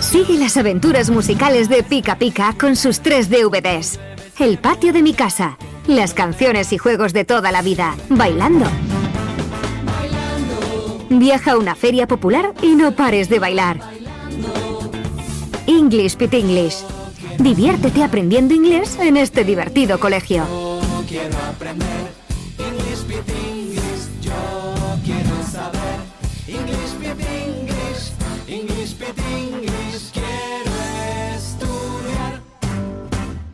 Sigue las aventuras musicales de Pica Pica con sus tres DVDs. El patio de mi casa, las canciones y juegos de toda la vida, bailando. Viaja a una feria popular y no pares de bailar. English Pit English. Diviértete aprendiendo inglés en este divertido colegio. Quiero aprender English Pit English. Yo quiero saber English Pit English. English Pit English. Quiero